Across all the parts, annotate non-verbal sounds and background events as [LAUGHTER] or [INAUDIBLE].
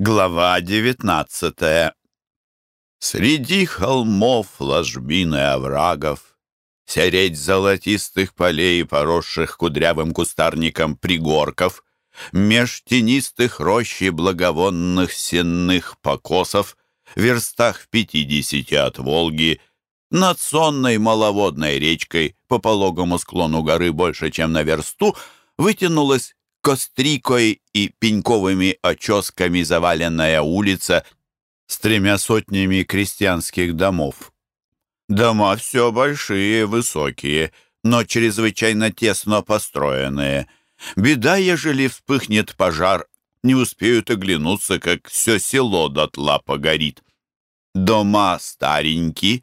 Глава девятнадцатая. Среди холмов, ложбин и оврагов, Сереть золотистых полей, поросших кудрявым кустарником пригорков, Меж тенистых рощи благовонных сенных покосов, Верстах в пятидесяти от Волги, Над сонной маловодной речкой По пологому склону горы больше, чем на версту, Вытянулась кострикой и пеньковыми оческами заваленная улица с тремя сотнями крестьянских домов. Дома все большие, высокие, но чрезвычайно тесно построенные. Беда, ежели вспыхнет пожар, не успеют оглянуться, как все село дотла погорит. Дома старенькие,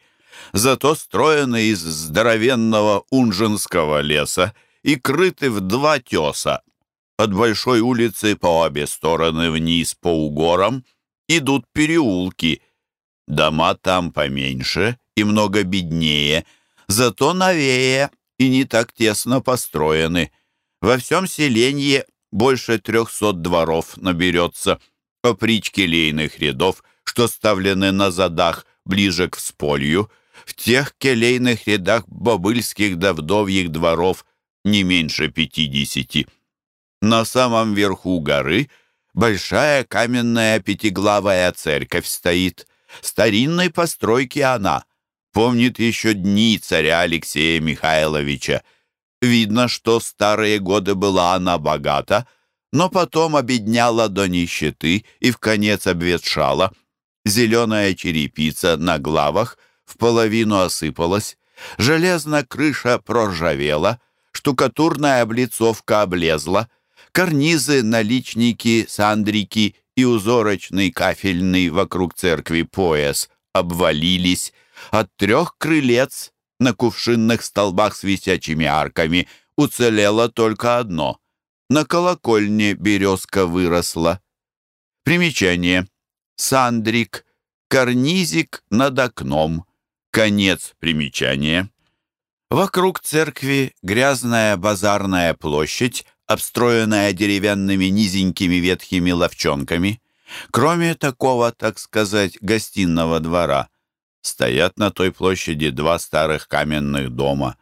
зато строены из здоровенного унжинского леса и крыты в два теса, от большой улицы по обе стороны вниз по угорам идут переулки. Дома там поменьше и много беднее, зато новее и не так тесно построены. Во всем селенье больше трехсот дворов наберется. Попричь келейных рядов, что ставлены на задах ближе к всполью, в тех келейных рядах бобыльских да вдовьих дворов не меньше пятидесяти. На самом верху горы большая каменная пятиглавая церковь стоит. Старинной постройки она. Помнит еще дни царя Алексея Михайловича. Видно, что старые годы была она богата, но потом обедняла до нищеты и в конец обветшала. Зеленая черепица на главах в половину осыпалась, железная крыша проржавела, штукатурная облицовка облезла — карнизы, наличники, сандрики и узорочный кафельный вокруг церкви пояс обвалились. От трех крылец на кувшинных столбах с висячими арками уцелело только одно. На колокольне березка выросла. Примечание. Сандрик. Карнизик над окном. Конец примечания. Вокруг церкви грязная базарная площадь обстроенная деревянными низенькими ветхими ловчонками. Кроме такого, так сказать, гостиного двора, стоят на той площади два старых каменных дома.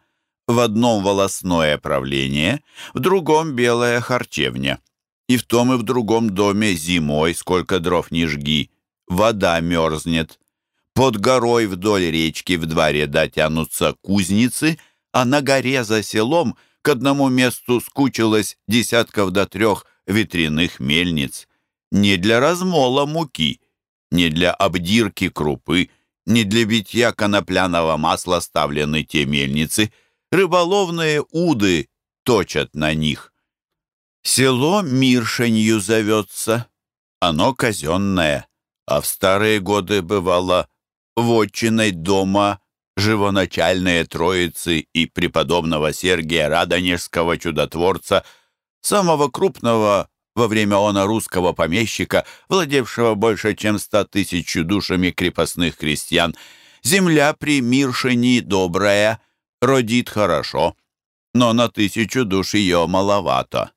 В одном волосное правление, в другом белая харчевня. И в том и в другом доме зимой, сколько дров не жги, вода мерзнет. Под горой вдоль речки в два ряда тянутся кузницы, а на горе за селом — к одному месту скучилось десятков до трех ветряных мельниц. Не для размола муки, не для обдирки крупы, не для битья конопляного масла ставлены те мельницы. Рыболовные уды точат на них. Село Миршенью зовется. Оно казенное, а в старые годы бывало вотчиной дома живоначальные троицы и преподобного Сергия Радонежского чудотворца, самого крупного во время она русского помещика, владевшего больше чем ста тысяч душами крепостных крестьян. Земля при Миршине добрая, родит хорошо, но на тысячу душ ее маловато.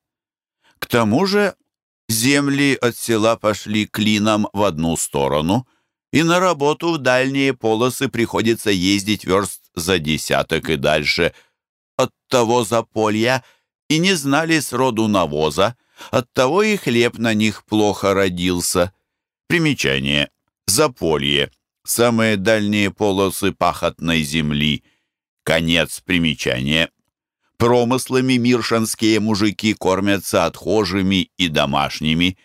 К тому же земли от села пошли клином в одну сторону — и на работу в дальние полосы приходится ездить верст за десяток и дальше. От того заполья и не знали сроду навоза, оттого и хлеб на них плохо родился. Примечание. Заполье. Самые дальние полосы пахотной земли. Конец примечания. Промыслами миршанские мужики кормятся отхожими и домашними.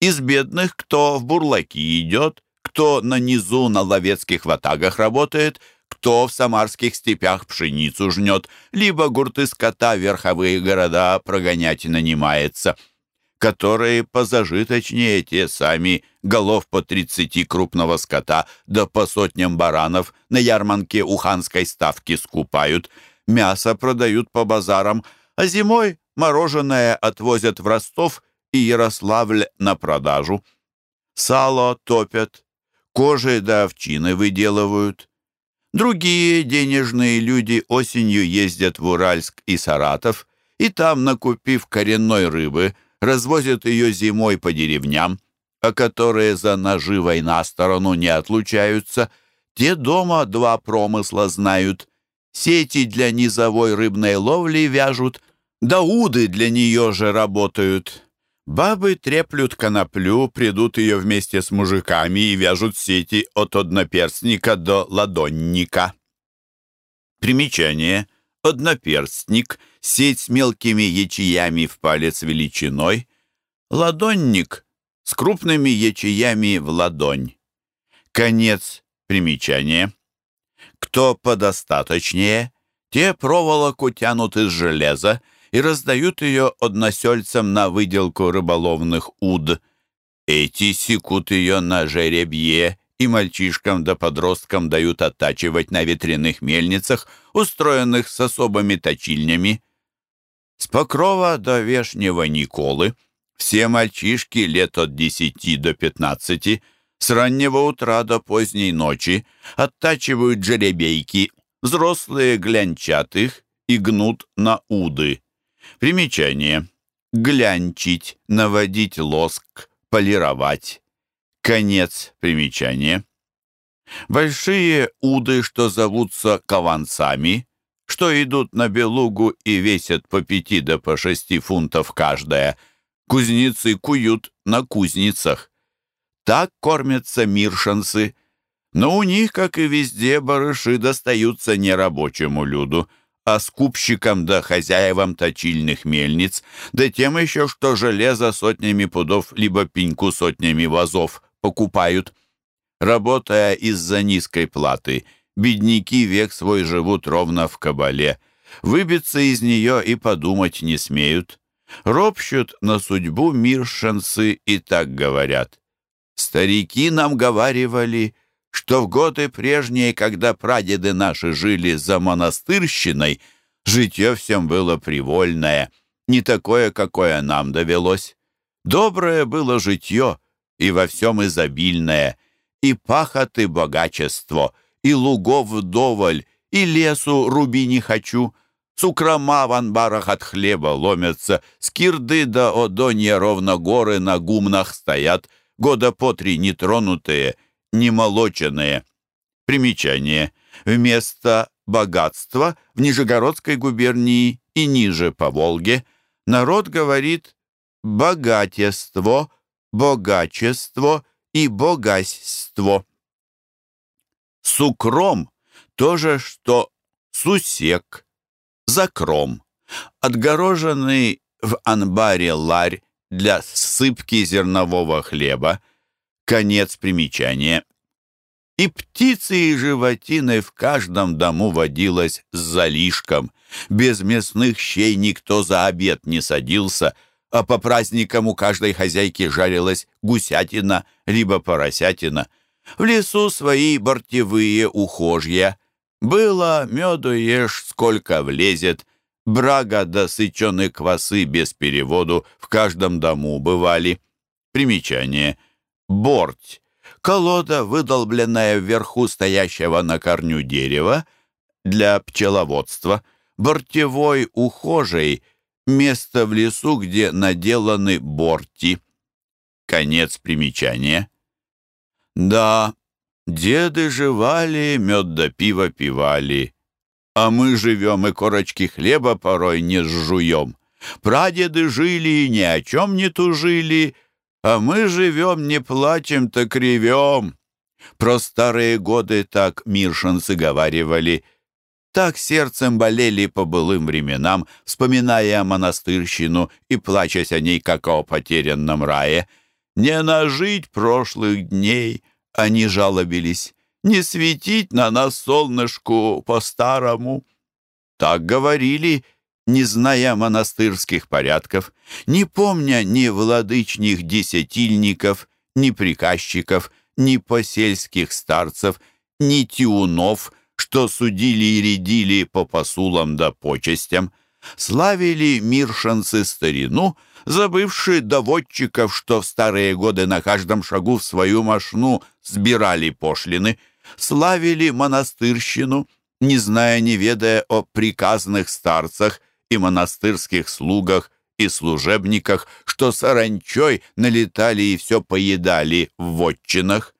Из бедных кто в бурлаки идет, кто на низу на ловецких ватагах работает, кто в самарских степях пшеницу жнет, либо гурты скота верховые города прогонять нанимается, которые позажиточнее те сами голов по тридцати крупного скота да по сотням баранов на ярманке у ханской ставки скупают, мясо продают по базарам, а зимой мороженое отвозят в Ростов и Ярославль на продажу. Сало топят, кожи да овчины выделывают. Другие денежные люди осенью ездят в Уральск и Саратов, и там, накупив коренной рыбы, развозят ее зимой по деревням, а которые за наживой на сторону не отлучаются, те дома два промысла знают. Сети для низовой рыбной ловли вяжут, да уды для нее же работают. Бабы треплют коноплю, придут ее вместе с мужиками и вяжут сети от одноперстника до ладонника. Примечание. Одноперстник — сеть с мелкими ячеями в палец величиной. Ладонник — с крупными ячеями в ладонь. Конец примечания. Кто подостаточнее, те проволоку тянут из железа, и раздают ее односельцам на выделку рыболовных уд. Эти секут ее на жеребье и мальчишкам да подросткам дают оттачивать на ветряных мельницах, устроенных с особыми точильнями. С Покрова до Вешнего Николы все мальчишки лет от десяти до пятнадцати с раннего утра до поздней ночи оттачивают жеребейки, взрослые глянчат их и гнут на уды. Примечание. Глянчить, наводить лоск, полировать. Конец примечания. Большие уды, что зовутся кованцами, что идут на белугу и весят по пяти да по шести фунтов каждая, кузнецы куют на кузницах. Так кормятся миршанцы, но у них, как и везде, барыши достаются нерабочему люду — а скупщикам да хозяевам точильных мельниц, да тем еще, что железо сотнями пудов либо пеньку сотнями вазов покупают. Работая из-за низкой платы, бедняки век свой живут ровно в кабале. Выбиться из нее и подумать не смеют. Ропщут на судьбу миршенцы и так говорят. Старики нам говаривали, что в годы прежние, когда прадеды наши жили за монастырщиной, житье всем было привольное, не такое, какое нам довелось. Доброе было житье, и во всем изобильное, и пахоты богачество, и лугов вдоволь, и лесу руби не хочу, Цукрома в анбарах от хлеба ломятся, скирды до одонья ровно горы на гумнах стоят, года по три нетронутые, немолоченные. Примечание. Вместо богатства в Нижегородской губернии и ниже по Волге народ говорит богатество, богачество и богатство. Сукром — то же, что сусек, закром. Отгороженный в анбаре ларь для сыпки зернового хлеба — Конец примечания. И птицы и животины в каждом дому водилось с залишком. Без мясных щей никто за обед не садился, а по праздникам у каждой хозяйки жарилась гусятина либо поросятина. В лесу свои бортевые ухожья. Было меду ешь сколько влезет, брага да сыченые квасы без переводу в каждом дому бывали. Примечание — борть, колода, выдолбленная вверху стоящего на корню дерева для пчеловодства, бортевой ухожей, место в лесу, где наделаны борти. Конец примечания. Да, деды жевали, мед да пиво пивали, а мы живем и корочки хлеба порой не сжуем. Прадеды жили и ни о чем не тужили, а мы живем, не плачем, так ревем. Про старые годы так миршинцы говаривали. Так сердцем болели по былым временам, вспоминая монастырщину и плачась о ней, как о потерянном рае. Не нажить прошлых дней, они жалобились, не светить на нас солнышку по-старому. Так говорили не зная монастырских порядков, не помня ни владычних десятильников, ни приказчиков, ни посельских старцев, ни тиунов, что судили и рядили по посулам да почестям, славили миршанцы старину, забывшие доводчиков, что в старые годы на каждом шагу в свою машну сбирали пошлины, славили монастырщину, не зная, не ведая о приказных старцах, и монастырских слугах, и служебниках, что саранчой налетали и все поедали в вотчинах.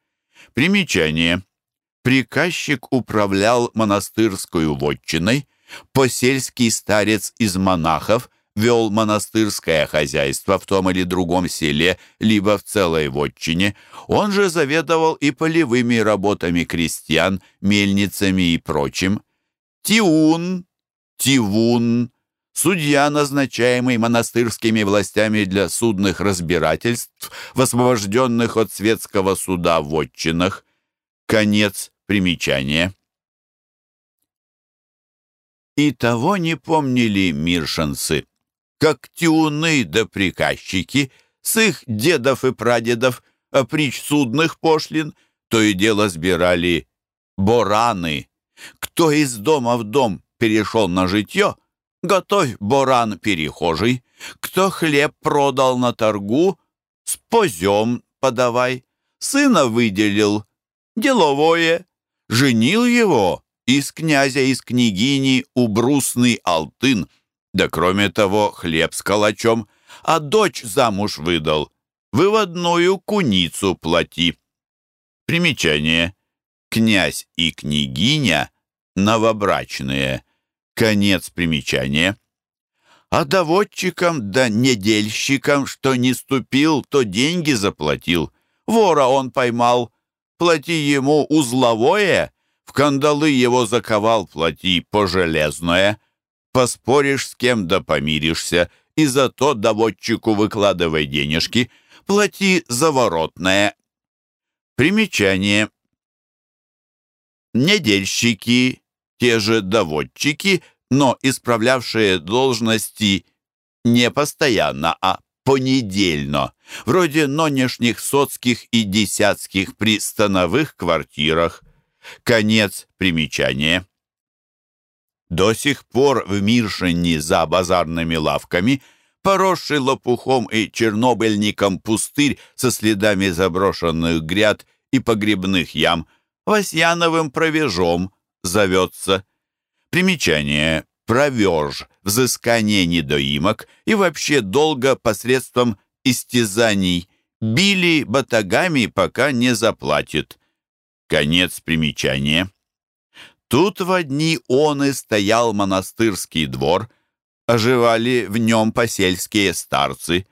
Примечание. Приказчик управлял монастырскую вотчиной, посельский старец из монахов вел монастырское хозяйство в том или другом селе, либо в целой вотчине. Он же заведовал и полевыми работами крестьян, мельницами и прочим. Тиун, Тивун, судья, назначаемый монастырскими властями для судных разбирательств в освобожденных от светского суда вотчинах. Конец примечания. И того не помнили миршанцы, как тюны да приказчики с их дедов и прадедов, а притч судных пошлин, то и дело сбирали бораны. Кто из дома в дом перешел на житье, готовь боран перехожий. Кто хлеб продал на торгу, с позем подавай. Сына выделил, деловое, женил его из князя, из княгини у брусный алтын, да кроме того хлеб с калачом, а дочь замуж выдал, выводную куницу плати. Примечание. Князь и княгиня новобрачные. Конец примечания. А доводчикам да недельщикам, что не ступил, то деньги заплатил. Вора он поймал, плати ему узловое, в кандалы его заковал, плати пожелезное. Поспоришь с кем да помиришься, и зато доводчику выкладывай денежки, плати заворотное. Примечание. Недельщики, те же доводчики, но исправлявшие должности не постоянно, а понедельно, вроде нонешних соцких и десятских при становых квартирах. Конец примечания. До сих пор в Миршине за базарными лавками, поросший лопухом и чернобыльником пустырь со следами заброшенных гряд и погребных ям, Васьяновым провежом зовется. Примечание. Провеж, взыскание недоимок и вообще долго посредством истязаний. Били батагами, пока не заплатит. Конец примечания. Тут в одни он и стоял монастырский двор, оживали в нем посельские старцы,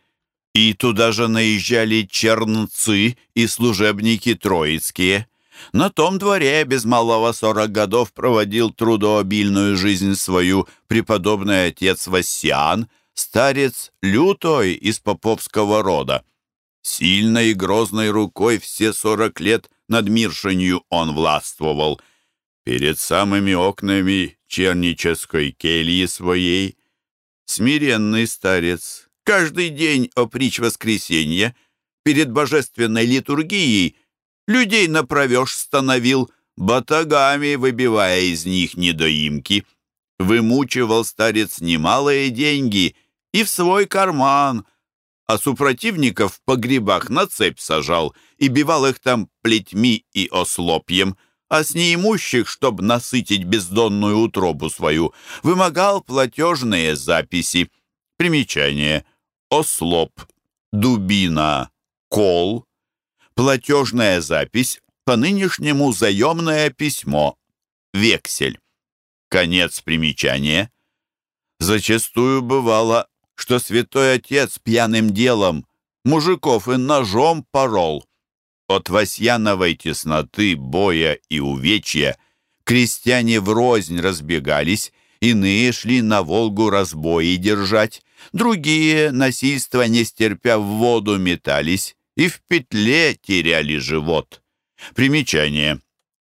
и туда же наезжали чернцы и служебники троицкие. На том дворе без малого сорок годов проводил трудообильную жизнь свою преподобный отец Вассиан, старец лютой из поповского рода. Сильной и грозной рукой все сорок лет над Миршинью он властвовал. Перед самыми окнами чернической кельи своей смиренный старец каждый день о притч воскресенья перед божественной литургией Людей направешь становил, батагами выбивая из них недоимки. Вымучивал старец немалые деньги и в свой карман, а супротивников в погребах на цепь сажал и бивал их там плетьми и ослопьем, а с неимущих, чтоб насытить бездонную утробу свою, вымогал платежные записи. Примечание. Ослоп, дубина, кол, платежная запись, по-нынешнему заемное письмо, вексель. Конец примечания. Зачастую бывало, что святой отец пьяным делом мужиков и ножом порол. От Васьяновой тесноты, боя и увечья крестьяне врознь разбегались, иные шли на Волгу разбои держать, другие, насильство не стерпя в воду, метались, и в петле теряли живот. Примечание.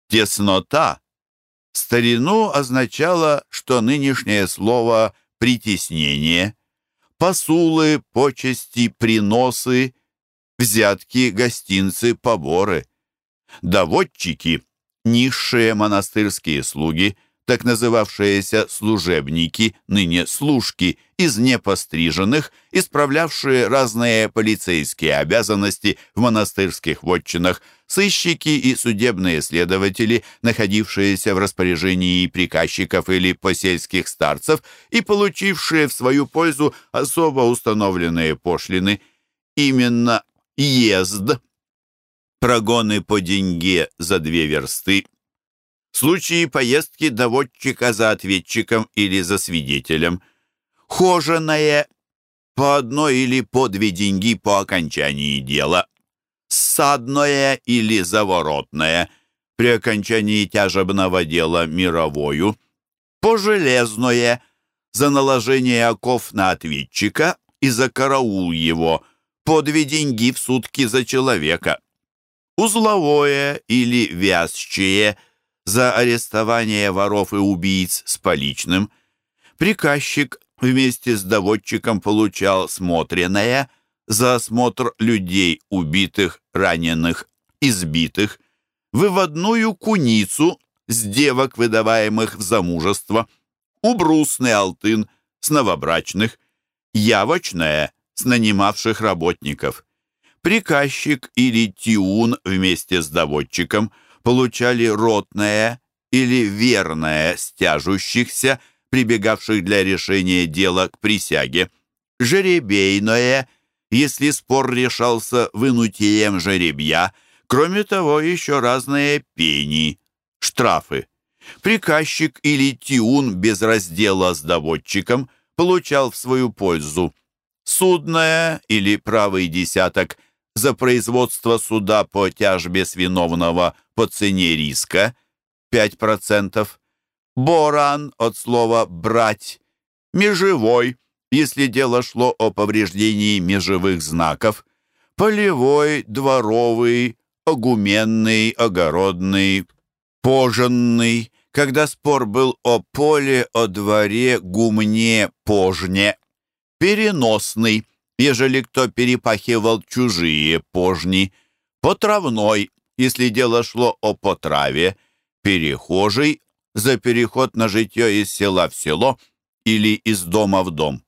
Теснота старину означало, что нынешнее слово «притеснение», посулы, почести, приносы, взятки, гостинцы, поборы. Доводчики, низшие монастырские слуги, так называвшиеся служебники, ныне служки, из непостриженных, исправлявшие разные полицейские обязанности в монастырских вотчинах, сыщики и судебные следователи, находившиеся в распоряжении приказчиков или посельских старцев и получившие в свою пользу особо установленные пошлины, именно езд, прогоны по деньге за две версты, случаи поездки доводчика за ответчиком или за свидетелем, хоженое по одной или по две деньги по окончании дела, ссадное или заворотное при окончании тяжебного дела мировою, пожелезное за наложение оков на ответчика и за караул его, по две деньги в сутки за человека, узловое или вязчее – за арестование воров и убийц с поличным. Приказчик вместе с доводчиком получал смотренное за осмотр людей убитых, раненых, избитых, выводную куницу с девок, выдаваемых в замужество, убрусный алтын с новобрачных, явочное с нанимавших работников. Приказчик или тиун вместе с доводчиком – получали ротное или верное стяжущихся, прибегавших для решения дела к присяге, жеребейное, если спор решался вынутием жеребья, кроме того, еще разные пени, штрафы. Приказчик или тиун без раздела с доводчиком получал в свою пользу судное или правый десяток за производство суда по тяжбе с виновного по цене риска 5%, боран от слова «брать», межевой, если дело шло о повреждении межевых знаков, полевой, дворовый, огуменный, огородный, поженный, когда спор был о поле, о дворе, гумне, пожне, переносный, ежели кто перепахивал чужие пожни, потравной, если дело шло о потраве, перехожий за переход на житье из села в село или из дома в дом,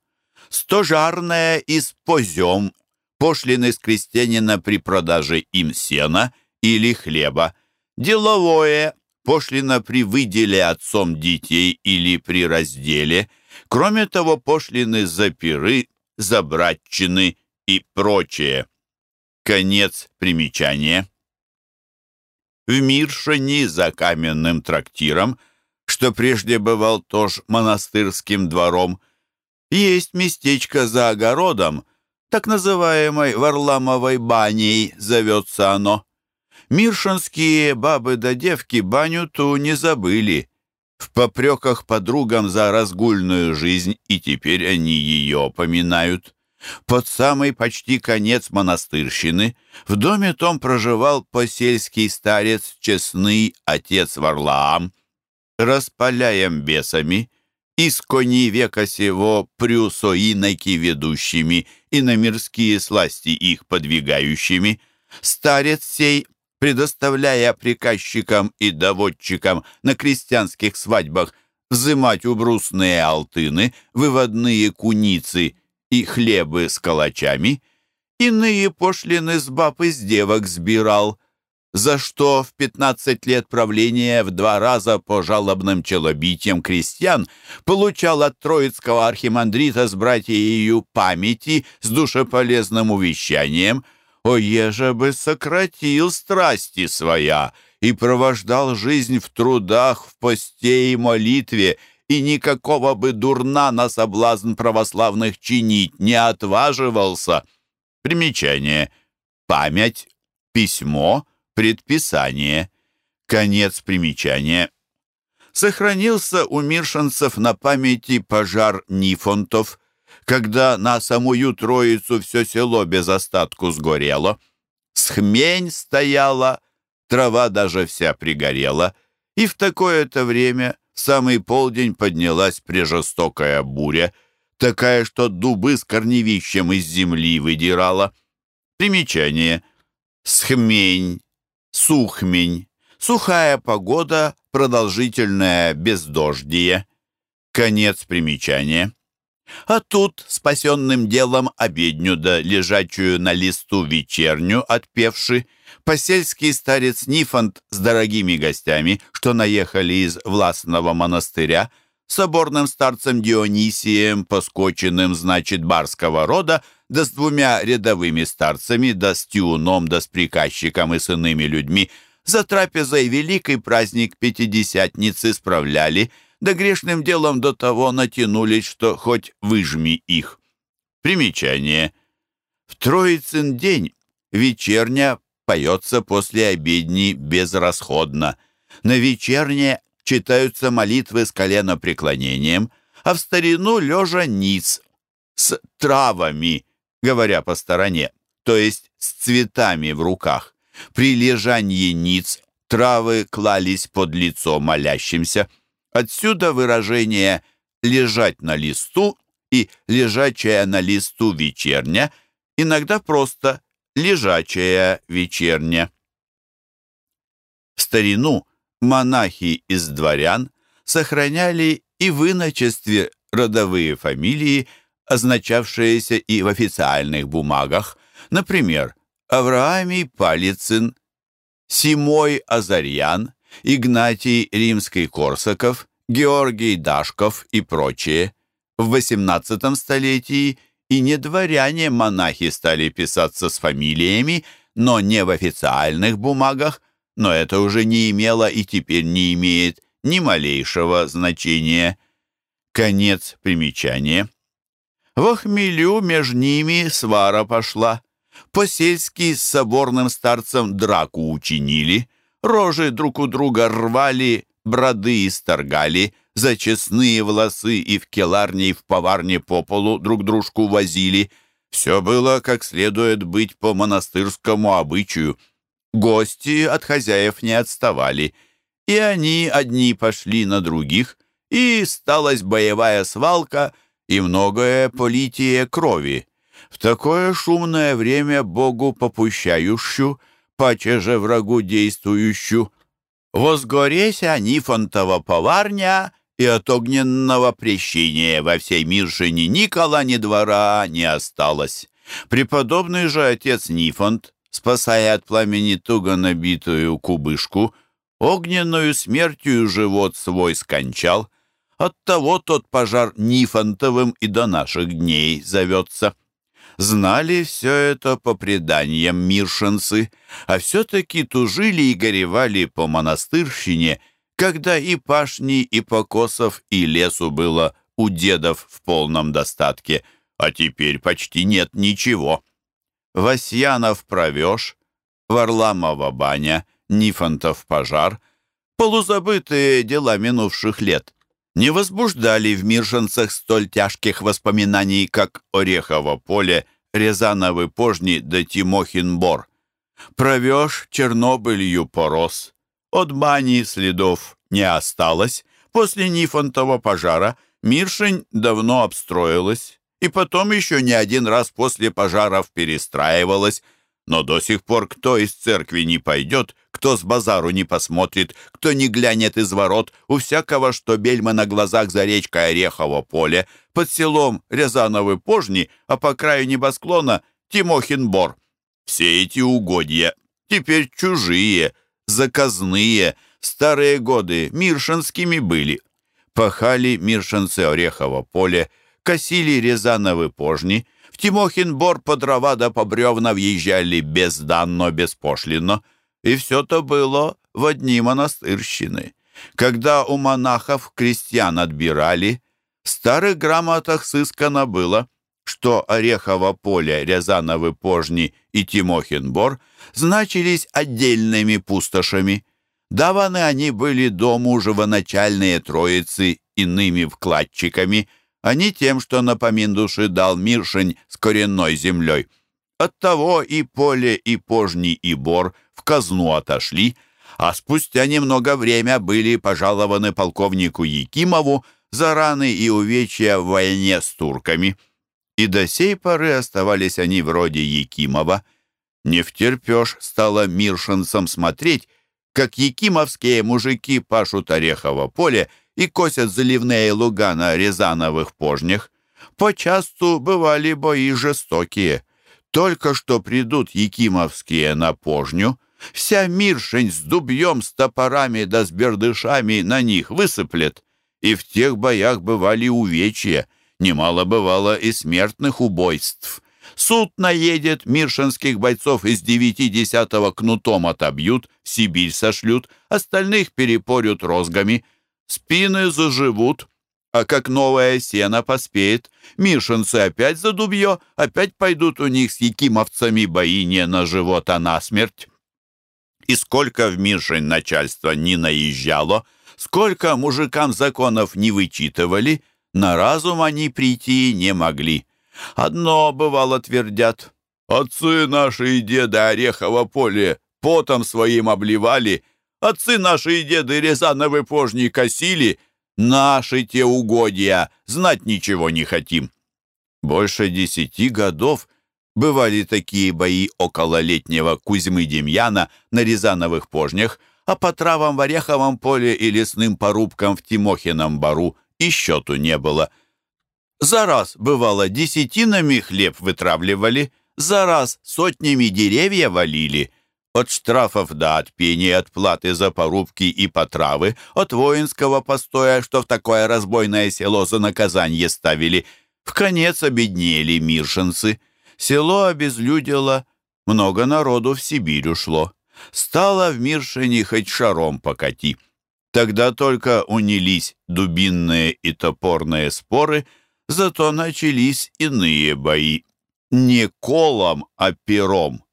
стожарная из позем, пошлины с крестьянина при продаже им сена или хлеба, деловое, пошлина при выделе отцом детей или при разделе, кроме того, пошлины за пиры, забратчины и прочее. Конец примечания. В Миршине за каменным трактиром, что прежде бывал тоже монастырским двором, есть местечко за огородом, так называемой Варламовой баней зовется оно. Миршинские бабы да девки баню ту не забыли. В попреках подругам за разгульную жизнь, и теперь они ее поминают. Под самый почти конец монастырщины в доме том проживал посельский старец, честный отец Варлаам. Распаляем бесами, из кони века сего прюсоиноки ведущими и на мирские сласти их подвигающими, старец сей предоставляя приказчикам и доводчикам на крестьянских свадьбах взымать убрусные алтыны, выводные куницы и хлебы с калачами, иные пошлины с баб и с девок сбирал, за что в пятнадцать лет правления в два раза по жалобным челобитиям крестьян получал от троицкого архимандрита с братьею памяти с душеполезным увещанием – о, еже бы сократил страсти своя и провождал жизнь в трудах, в посте и молитве, и никакого бы дурна на соблазн православных чинить не отваживался. Примечание. Память, письмо, предписание. Конец примечания. Сохранился у миршинцев на памяти пожар Нифонтов, когда на самую Троицу все село без остатку сгорело. Схмень стояла, трава даже вся пригорела, и в такое-то время, в самый полдень, поднялась прижестокая буря, такая, что дубы с корневищем из земли выдирала. Примечание. Схмень, сухмень, Сухая погода, продолжительное бездождие. Конец примечания. А тут спасенным делом обедню да лежачую на листу вечерню отпевши, посельский старец Нифонт с дорогими гостями, что наехали из властного монастыря, соборным старцем Дионисием, поскоченным, значит, барского рода, да с двумя рядовыми старцами, да с тюном, да с приказчиком и с иными людьми, за трапезой великий праздник Пятидесятницы справляли, да грешным делом до того натянулись, что хоть выжми их. Примечание. В Троицын день вечерня поется после обедни безрасходно. На вечерне читаются молитвы с коленопреклонением, а в старину лежа ниц, с травами, говоря по стороне, то есть с цветами в руках. При лежании ниц травы клались под лицо молящимся. Отсюда выражение «лежать на листу» и «лежачая на листу вечерня», иногда просто «лежачая вечерня». В старину монахи из дворян сохраняли и в иночестве родовые фамилии, означавшиеся и в официальных бумагах, например, Авраамий Палицын, Симой Азарьян, Игнатий Римский-Корсаков, Георгий Дашков и прочие. В XVIII столетии и не дворяне-монахи стали писаться с фамилиями, но не в официальных бумагах, но это уже не имело и теперь не имеет ни малейшего значения. Конец примечания. В хмелю между ними свара пошла. Посельский с соборным старцем драку учинили, рожи друг у друга рвали, броды исторгали, за честные волосы и в келарне, и в поварне по полу друг дружку возили. Все было, как следует быть по монастырскому обычаю — Гости от хозяев не отставали, и они одни пошли на других, и сталась боевая свалка и многое политие крови. В такое шумное время Богу попущающую, паче же врагу действующую. Возгореся Нифонтова поварня, и от огненного прещения во всей миршине ни кола, ни двора не осталось. Преподобный же отец Нифонт спасая от пламени туго набитую кубышку, огненную смертью живот свой скончал. Оттого тот пожар Нифонтовым и до наших дней зовется. Знали все это по преданиям миршинцы, а все-таки тужили и горевали по монастырщине, когда и пашни, и покосов, и лесу было у дедов в полном достатке, а теперь почти нет ничего. Васьянов провеж, Варламова баня, Нифонтов пожар, полузабытые дела минувших лет, не возбуждали в Миршинцах столь тяжких воспоминаний, как Орехово поле, Рязановы пожни да Тимохин бор. Провеж Чернобылью порос. От бани следов не осталось. После Нифонтова пожара Миршень давно обстроилась и потом еще не один раз после пожаров перестраивалась, но до сих пор кто из церкви не пойдет, кто с базару не посмотрит, кто не глянет из ворот, у всякого, что бельма на глазах за речкой Орехово поле, под селом Рязановы пожни, а по краю небосклона Тимохин бор. Все эти угодья теперь чужие, заказные, старые годы миршинскими были. Пахали миршинцы Орехово поле, косили Рязановы пожни, Тимохин бор по дрова да по бревна въезжали безданно, беспошлино, и все то было в одни монастырщины. Когда у монахов крестьян отбирали, в старых грамотах сыскано было, что Орехово поле, Рязановы пожни и Тимохин бор значились отдельными пустошами. Даваны они были дому живоначальные троицы иными вкладчиками – а не тем, что напомин души дал Миршень с коренной землей. Оттого и поле, и пожни, и бор в казну отошли, а спустя немного время были пожалованы полковнику Якимову за раны и увечья в войне с турками. И до сей поры оставались они вроде Якимова. Не втерпешь стало миршинцам смотреть, как якимовские мужики пашут орехово поле и косят заливные луга на рязановых пожнях. Почасту бывали бои жестокие. Только что придут якимовские на пожню, вся миршень с дубьем, с топорами да с бердышами на них высыплет. И в тех боях бывали увечья, немало бывало и смертных убойств. Суд наедет, миршинских бойцов из девяти десятого кнутом отобьют, Сибирь сошлют, остальных перепорют розгами. Спины заживут, а как новое сено поспеет, миршинцы опять за дубье, опять пойдут у них с якимовцами бои не на живот, а на смерть. И сколько в Миршин начальство не наезжало, сколько мужикам законов не вычитывали, на разум они прийти не могли. Одно, бывало, твердят. Отцы наши и деды Орехово поле потом своим обливали, отцы наши и деды Рязановы пожни косили, наши те угодья, знать ничего не хотим. Больше десяти годов бывали такие бои около летнего Кузьмы Демьяна на Рязановых пожнях, а по травам в Ореховом поле и лесным порубкам в Тимохином бару и счету не было — за раз, бывало, десятинами хлеб вытравливали, за раз сотнями деревья валили. От штрафов до отпения, от платы за порубки и потравы, от воинского постоя, что в такое разбойное село за наказание ставили. В конец обеднели миршинцы. Село обезлюдило, много народу в Сибирь ушло. Стало в Миршине хоть шаром покати. Тогда только унились дубинные и топорные споры — Зато начались иные бои. Не колом, а пером.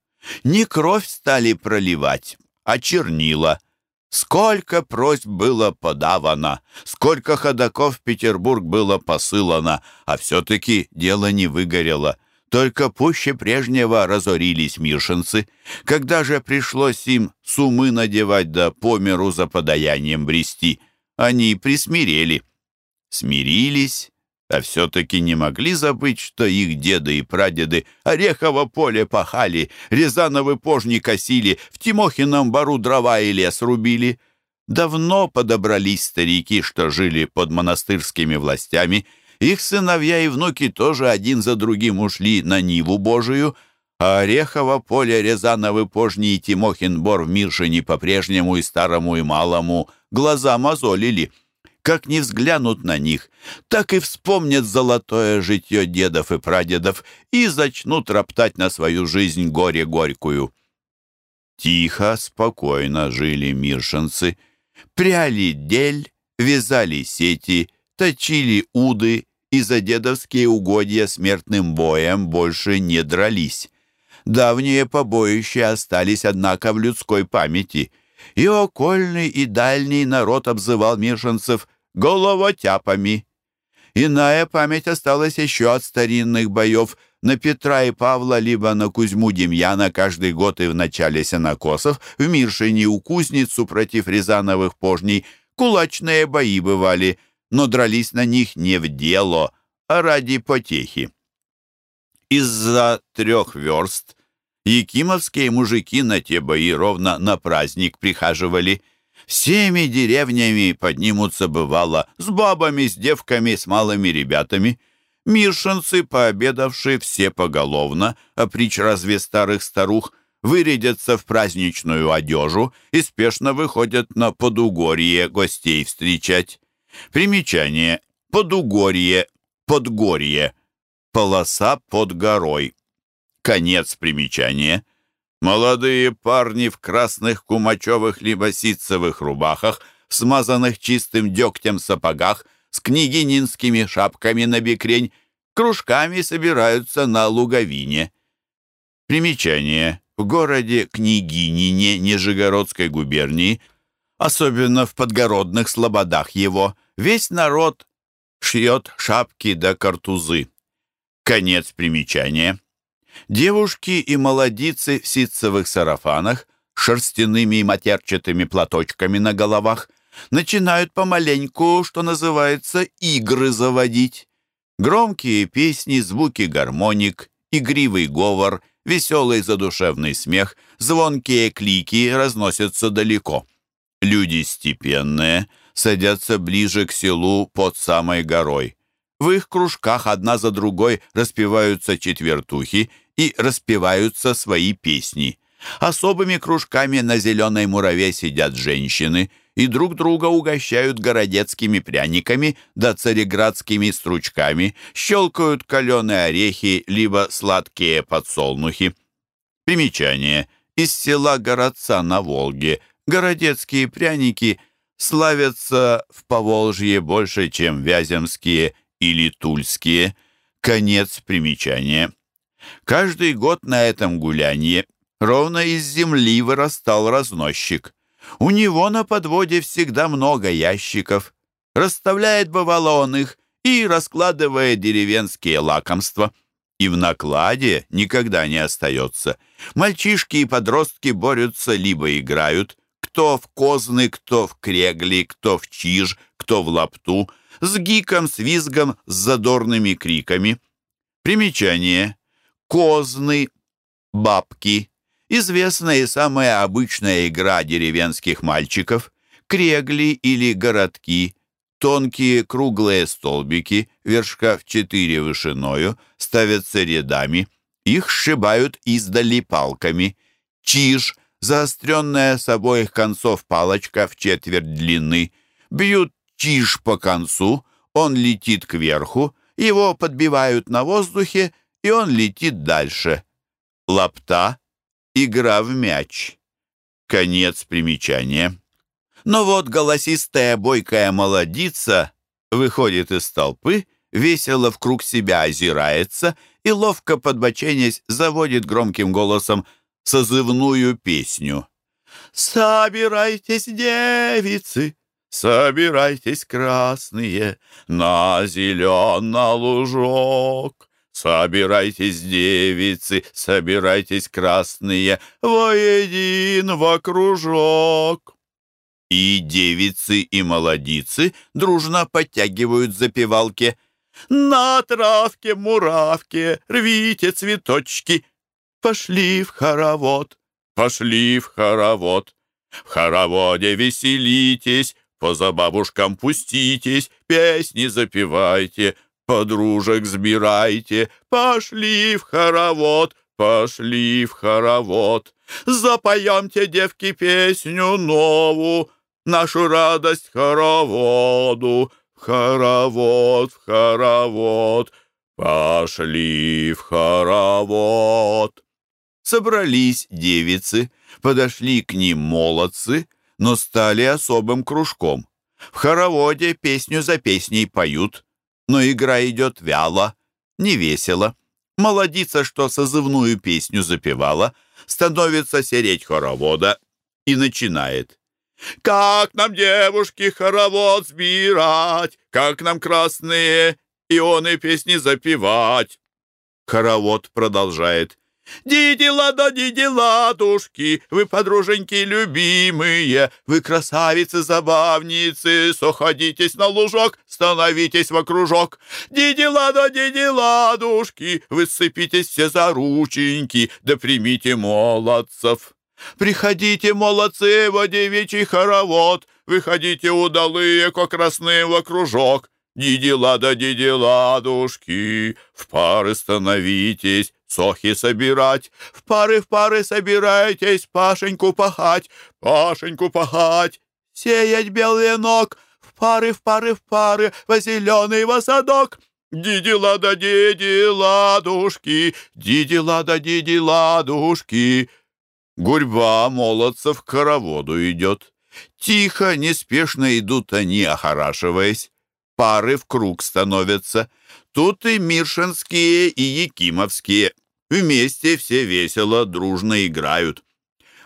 Не кровь стали проливать, а чернила. Сколько просьб было подавано, сколько ходаков в Петербург было посылано, а все-таки дело не выгорело. Только пуще прежнего разорились миршинцы. Когда же пришлось им сумы надевать да по миру за подаянием брести, они присмирели. Смирились а все-таки не могли забыть, что их деды и прадеды Орехово поле пахали, Рязановы пожни косили, в Тимохином бару дрова и лес рубили. Давно подобрались старики, что жили под монастырскими властями. Их сыновья и внуки тоже один за другим ушли на Ниву Божию, а Орехово поле, Рязановы пожни и Тимохин бор в Миршине по-прежнему и старому, и малому глаза мозолили — как не взглянут на них, так и вспомнят золотое житье дедов и прадедов и зачнут роптать на свою жизнь горе горькую. Тихо, спокойно жили миршинцы, пряли дель, вязали сети, точили уды и за дедовские угодья смертным боем больше не дрались. Давние побоища остались, однако, в людской памяти, и окольный и дальний народ обзывал миршинцев головотяпами. Иная память осталась еще от старинных боев на Петра и Павла, либо на Кузьму Демьяна каждый год и в начале сенокосов, в Миршине у кузницу против Рязановых пожней кулачные бои бывали, но дрались на них не в дело, а ради потехи. Из-за трех верст якимовские мужики на те бои ровно на праздник прихаживали – Всеми деревнями поднимутся, бывало, с бабами, с девками, с малыми ребятами. Миршинцы, пообедавшие все поголовно, а прич разве старых старух, вырядятся в праздничную одежу и спешно выходят на Подугорье гостей встречать. Примечание. Подугорье, Подгорье. Полоса под горой. Конец примечания. Молодые парни в красных кумачевых либо ситцевых рубахах, смазанных чистым дегтем сапогах, с княгининскими шапками на бекрень, кружками собираются на луговине. Примечание. В городе Княгинине Нижегородской губернии, особенно в подгородных слободах его, весь народ шьет шапки да картузы. Конец примечания. Девушки и молодицы в ситцевых сарафанах, шерстяными и матерчатыми платочками на головах, начинают помаленьку, что называется, игры заводить. Громкие песни, звуки гармоник, игривый говор, веселый задушевный смех, звонкие клики разносятся далеко. Люди степенные садятся ближе к селу под самой горой. В их кружках одна за другой распеваются четвертухи и распеваются свои песни. Особыми кружками на зеленой мураве сидят женщины и друг друга угощают городецкими пряниками да цареградскими стручками, щелкают каленые орехи либо сладкие подсолнухи. Примечание. Из села Городца на Волге городецкие пряники славятся в Поволжье больше, чем вяземские или тульские. Конец примечания. Каждый год на этом гулянье ровно из земли вырастал разносчик. У него на подводе всегда много ящиков. Расставляет, бывало, он их и раскладывает деревенские лакомства. И в накладе никогда не остается. Мальчишки и подростки борются либо играют, кто в козны, кто в крегли, кто в чиж, кто в лапту, с гиком, с визгом, с задорными криками. Примечание. Козны, бабки, Известная и самая обычная игра деревенских мальчиков, крегли или городки, тонкие круглые столбики, вершка в четыре вышиною, ставятся рядами, их сшибают издали палками. Чиж, заостренная с обоих концов палочка в четверть длины, бьют чиж по концу, он летит кверху, его подбивают на воздухе, и он летит дальше. Лапта Игра в мяч. Конец примечания. Но вот голосистая бойкая молодица выходит из толпы, весело в круг себя озирается и, ловко подбоченясь, заводит громким голосом созывную песню. «Собирайтесь, девицы, собирайтесь, красные, на зеленый лужок, Собирайтесь, девицы, собирайтесь, красные, воедин в кружок. И девицы, и молодицы дружно подтягивают запевалки. На травке, муравке, рвите цветочки. Пошли в хоровод, пошли в хоровод. В хороводе веселитесь, по забабушкам пуститесь, песни запевайте, Подружек сбирайте, пошли в хоровод, пошли в хоровод. Запоемте, девки, песню новую, нашу радость хороводу. В хоровод, в хоровод, пошли в хоровод. Собрались девицы, подошли к ним молодцы, но стали особым кружком. В хороводе песню за песней поют, но игра идет вяло, невесело. Молодица, что созывную песню запевала, становится сереть хоровода и начинает. «Как нам, девушки, хоровод сбирать? Как нам красные ионы песни запевать?» Хоровод продолжает. «Диди-лада, диди-ладушки, вы подруженьки любимые, вы красавицы-забавницы, соходитесь на лужок, становитесь в окружок. Диди-лада, диди-ладушки, вы сцепитесь все за рученьки, да примите молодцев. Приходите, молодцы, во девичий хоровод, выходите удалые, ко красные в кружок. Диди-лада, диди-ладушки, в пары становитесь, сохи собирать. В пары, в пары собирайтесь, Пашеньку пахать, Пашеньку пахать, сеять белый ног. В пары, в пары, в пары, во зеленый во садок. Диди-лада, диди-ладушки, диди-лада, диди-ладушки. Гурьба молодцев к хороводу идет. Тихо, неспешно идут они, охорашиваясь. Пары в круг становятся. Тут и Миршинские, и Якимовские. Вместе все весело, дружно играют.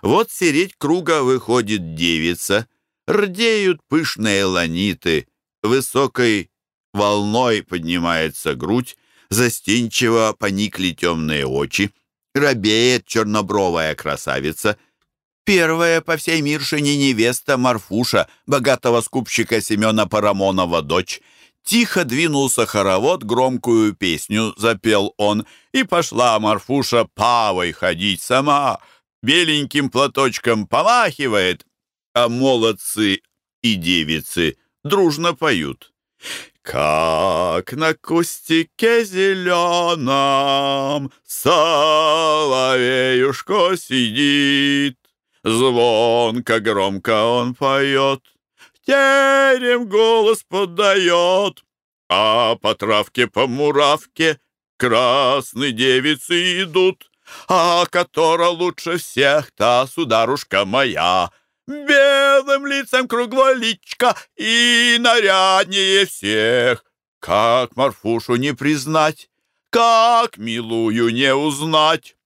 Вот сереть круга выходит девица. Рдеют пышные ланиты. Высокой волной поднимается грудь. Застенчиво поникли темные очи. Робеет чернобровая красавица. Первая по всей Миршине невеста Марфуша, богатого скупщика Семена Парамонова дочь. Тихо двинулся хоровод, громкую песню запел он, и пошла Марфуша павой ходить сама, беленьким платочком помахивает, а молодцы и девицы дружно поют. Как на кустике зеленом Соловеюшко сидит, Звонко громко он поет, Терем голос подает, А по травке, по муравке Красные девицы идут, А которая лучше всех Та сударушка моя — Белым лицом круглоличка и наряднее всех. Как Марфушу не признать, как милую не узнать?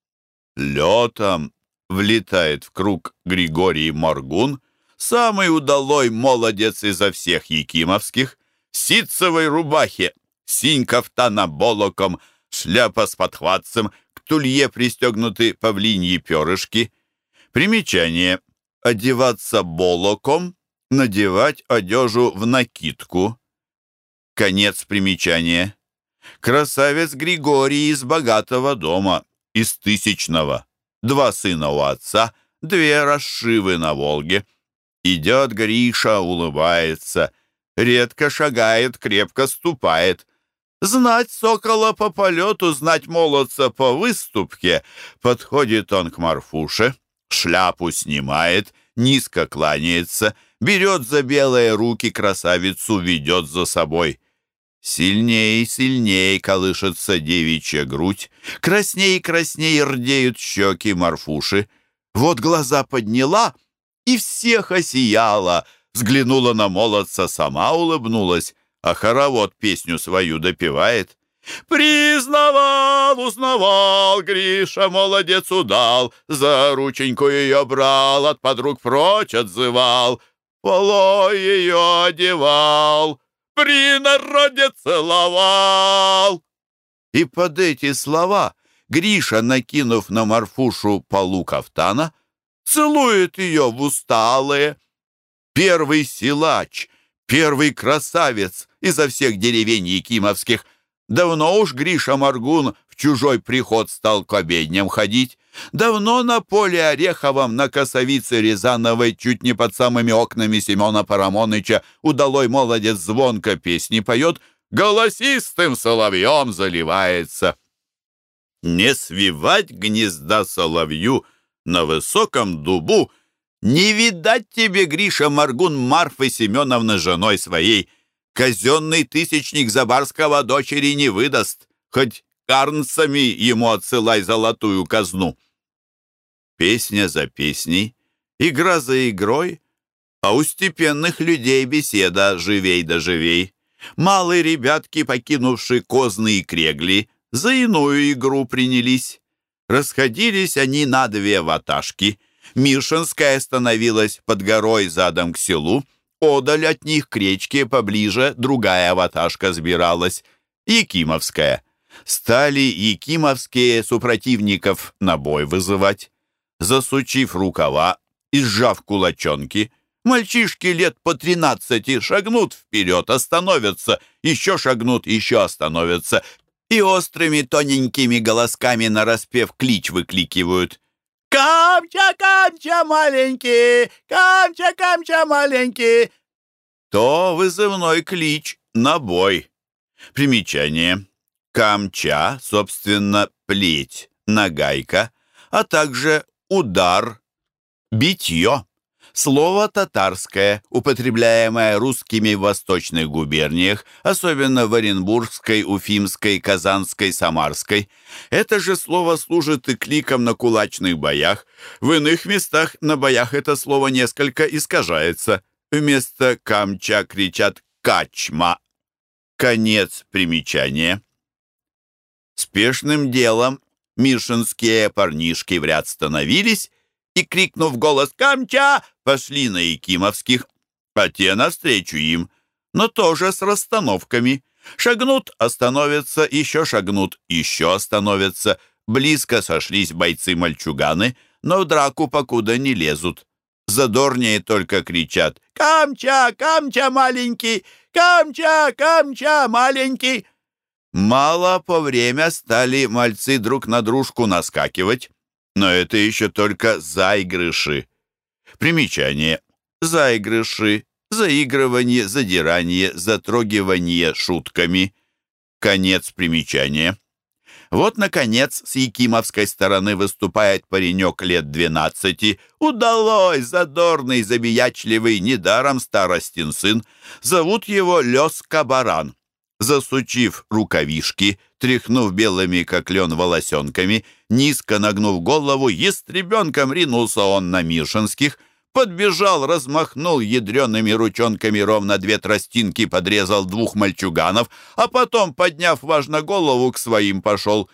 Летом влетает в круг Григорий Моргун, самый удалой молодец изо всех якимовских, в ситцевой рубахе, синь кафтана болоком, шляпа с подхватцем, к тулье пристегнуты павлиньи перышки. Примечание — одеваться болоком, надевать одежу в накидку. Конец примечания. Красавец Григорий из богатого дома, из тысячного. Два сына у отца, две расшивы на Волге. Идет Гриша, улыбается, редко шагает, крепко ступает. Знать сокола по полету, знать молодца по выступке. Подходит он к Марфуше, шляпу снимает, низко кланяется, берет за белые руки красавицу, ведет за собой. Сильней, сильней колышется девичья грудь, красней, красней рдеют щеки Марфуши. Вот глаза подняла и всех осияла, взглянула на молодца, сама улыбнулась, а хоровод песню свою допевает. Признавал, узнавал, Гриша молодец удал, За рученьку ее брал, от подруг прочь отзывал, Полой ее одевал, при народе целовал. И под эти слова Гриша, накинув на Марфушу полу кафтана, целует ее в усталые. Первый силач, первый красавец изо всех деревень якимовских Давно уж Гриша Маргун в чужой приход стал к обедням ходить. Давно на поле Ореховом, на косовице Рязановой, чуть не под самыми окнами Семена Парамоныча, удалой молодец звонко песни поет, голосистым соловьем заливается. Не свивать гнезда соловью на высоком дубу, не видать тебе, Гриша Маргун, Марфы Семеновны женой своей — Казенный тысячник Забарского дочери не выдаст, хоть карнцами ему отсылай золотую казну. Песня за песней, игра за игрой, а у степенных людей беседа живей да живей. Малые ребятки, покинувшие козные крегли, за иную игру принялись. Расходились они на две ваташки. Миршинская становилась под горой задом к селу, Подаль от них к речке поближе другая ваташка сбиралась, Якимовская. Стали якимовские супротивников на бой вызывать. Засучив рукава и сжав кулачонки, мальчишки лет по тринадцати шагнут вперед, остановятся, еще шагнут, еще остановятся, и острыми тоненькими голосками нараспев клич выкликивают. «Камча, камча, маленький! Камча, камча, маленький!» То вызывной клич на бой. Примечание. Камча, собственно, плеть, нагайка, а также удар, битье. Слово татарское, употребляемое русскими в восточных губерниях, особенно в Оренбургской, Уфимской, Казанской, Самарской. Это же слово служит и кликом на кулачных боях. В иных местах на боях это слово несколько искажается. Вместо «камча» кричат «качма». Конец примечания. Спешным делом мишинские парнишки в ряд становились и, крикнув голос «Камча!», пошли на Якимовских, а те навстречу им, но тоже с расстановками. Шагнут, остановятся, еще шагнут, еще остановятся. Близко сошлись бойцы-мальчуганы, но в драку покуда не лезут. Задорнее только кричат «Камча! Камча, маленький! Камча, камча, маленький!» Мало по время стали мальцы друг на дружку наскакивать, но это еще только заигрыши. Примечание. Заигрыши, заигрывание, задирание, затрогивание шутками. Конец примечания. Вот, наконец, с Якимовской стороны выступает паренек лет двенадцати. Удалось, задорный, забиячливый, недаром старостин сын. Зовут его Лёска Баран. Засучив рукавишки, тряхнув белыми, как лен, волосенками, низко нагнув голову, естребенком ринулся он на Мишинских — подбежал, размахнул ядреными ручонками ровно две тростинки, подрезал двух мальчуганов, а потом, подняв важно голову, к своим пошел.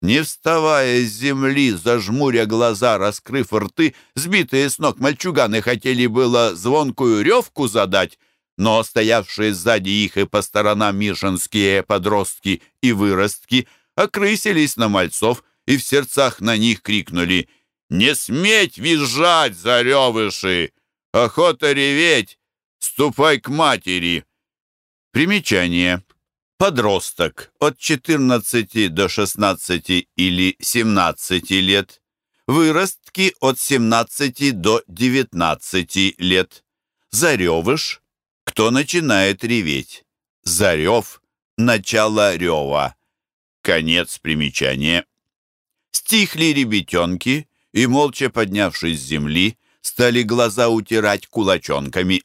Не вставая с земли, зажмуря глаза, раскрыв рты, сбитые с ног мальчуганы хотели было звонкую ревку задать, но стоявшие сзади их и по сторонам мишенские подростки и выростки окрысились на мальцов и в сердцах на них крикнули — не сметь визжать, заревыши! Охота реветь! Ступай к матери!» Примечание. Подросток от 14 до 16 или 17 лет. Выростки от 17 до 19 лет. Заревыш. Кто начинает реветь? Зарев. Начало рева. Конец примечания. Стихли ребятенки, и, молча поднявшись с земли, стали глаза утирать кулачонками.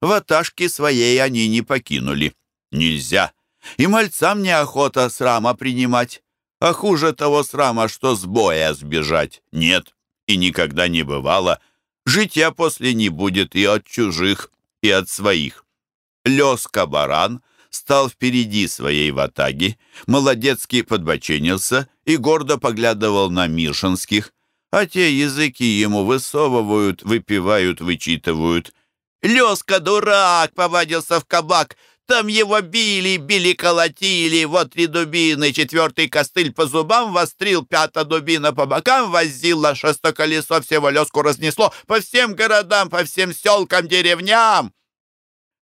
Ваташки своей они не покинули. Нельзя. И мальцам неохота срама принимать. А хуже того срама, что с боя сбежать. Нет, и никогда не бывало. Житья после не будет и от чужих, и от своих. Лёска-баран стал впереди своей ватаги, молодецкий подбоченился и гордо поглядывал на Мишинских, а те языки ему высовывают, выпивают, вычитывают. «Лёска, дурак, повадился в кабак, там его били, били, колотили, вот три дубины, четвертый костыль по зубам вострил, пятая дубина по бокам возила, шесто колесо всего лёску разнесло по всем городам, по всем селкам, деревням!»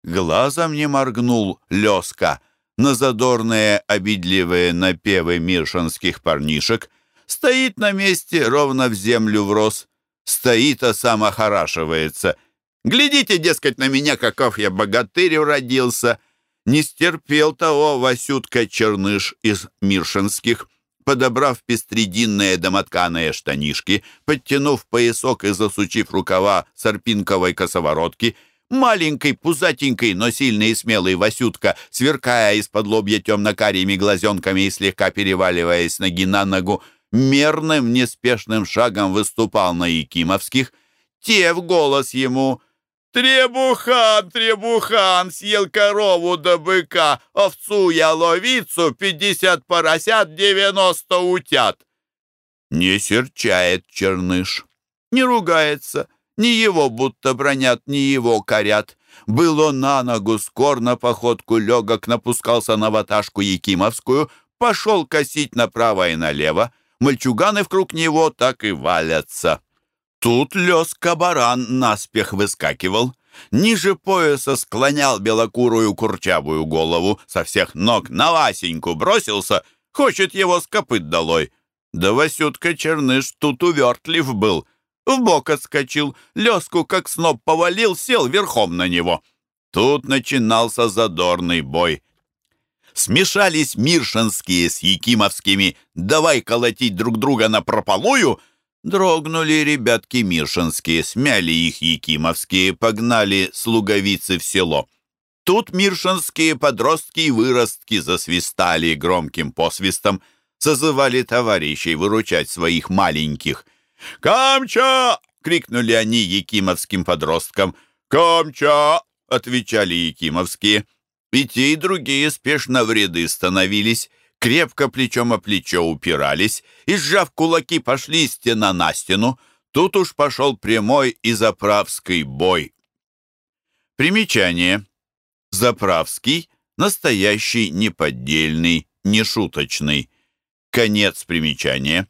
Глазом не моргнул Лёска на задорные, обидливые напевы миршинских парнишек — Стоит на месте, ровно в землю врос. Стоит, а сам охорашивается. Глядите, дескать, на меня, каков я богатырь родился. Не стерпел того Васютка Черныш из Миршинских. Подобрав пестрединные домотканые штанишки, подтянув поясок и засучив рукава сарпинковой косоворотки, маленький, пузатенький, но сильный и смелый Васютка, сверкая из-под лобья темно-карими глазенками и слегка переваливаясь ноги на ногу, мерным, неспешным шагом выступал на Якимовских, те в голос ему «Требухан, требухан, съел корову до быка, овцу я ловицу, пятьдесят поросят, девяносто утят». Не серчает черныш, не ругается, ни его будто бронят, ни его корят. Он на ногу, скор на походку легок, напускался на ваташку Якимовскую, пошел косить направо и налево мальчуганы вкруг него так и валятся. Тут лёс-кабаран наспех выскакивал, ниже пояса склонял белокурую курчавую голову, со всех ног на Васеньку бросился, хочет его с копыт долой. Да Васютка Черныш тут увертлив был, в бок отскочил, лёску как сноп повалил, сел верхом на него. Тут начинался задорный бой. Смешались миршинские с якимовскими. Давай колотить друг друга на прополую. Дрогнули ребятки миршинские, смяли их якимовские, погнали слуговицы в село. Тут миршинские подростки и выростки засвистали громким посвистом, созывали товарищей выручать своих маленьких. «Камча!» — крикнули они якимовским подросткам. «Камча!» — отвечали якимовские. И те, и другие спешно в ряды становились, крепко плечом о плечо упирались и, сжав кулаки, пошли стена на стену. Тут уж пошел прямой и заправский бой. Примечание. Заправский — настоящий, неподдельный, нешуточный. Конец примечания.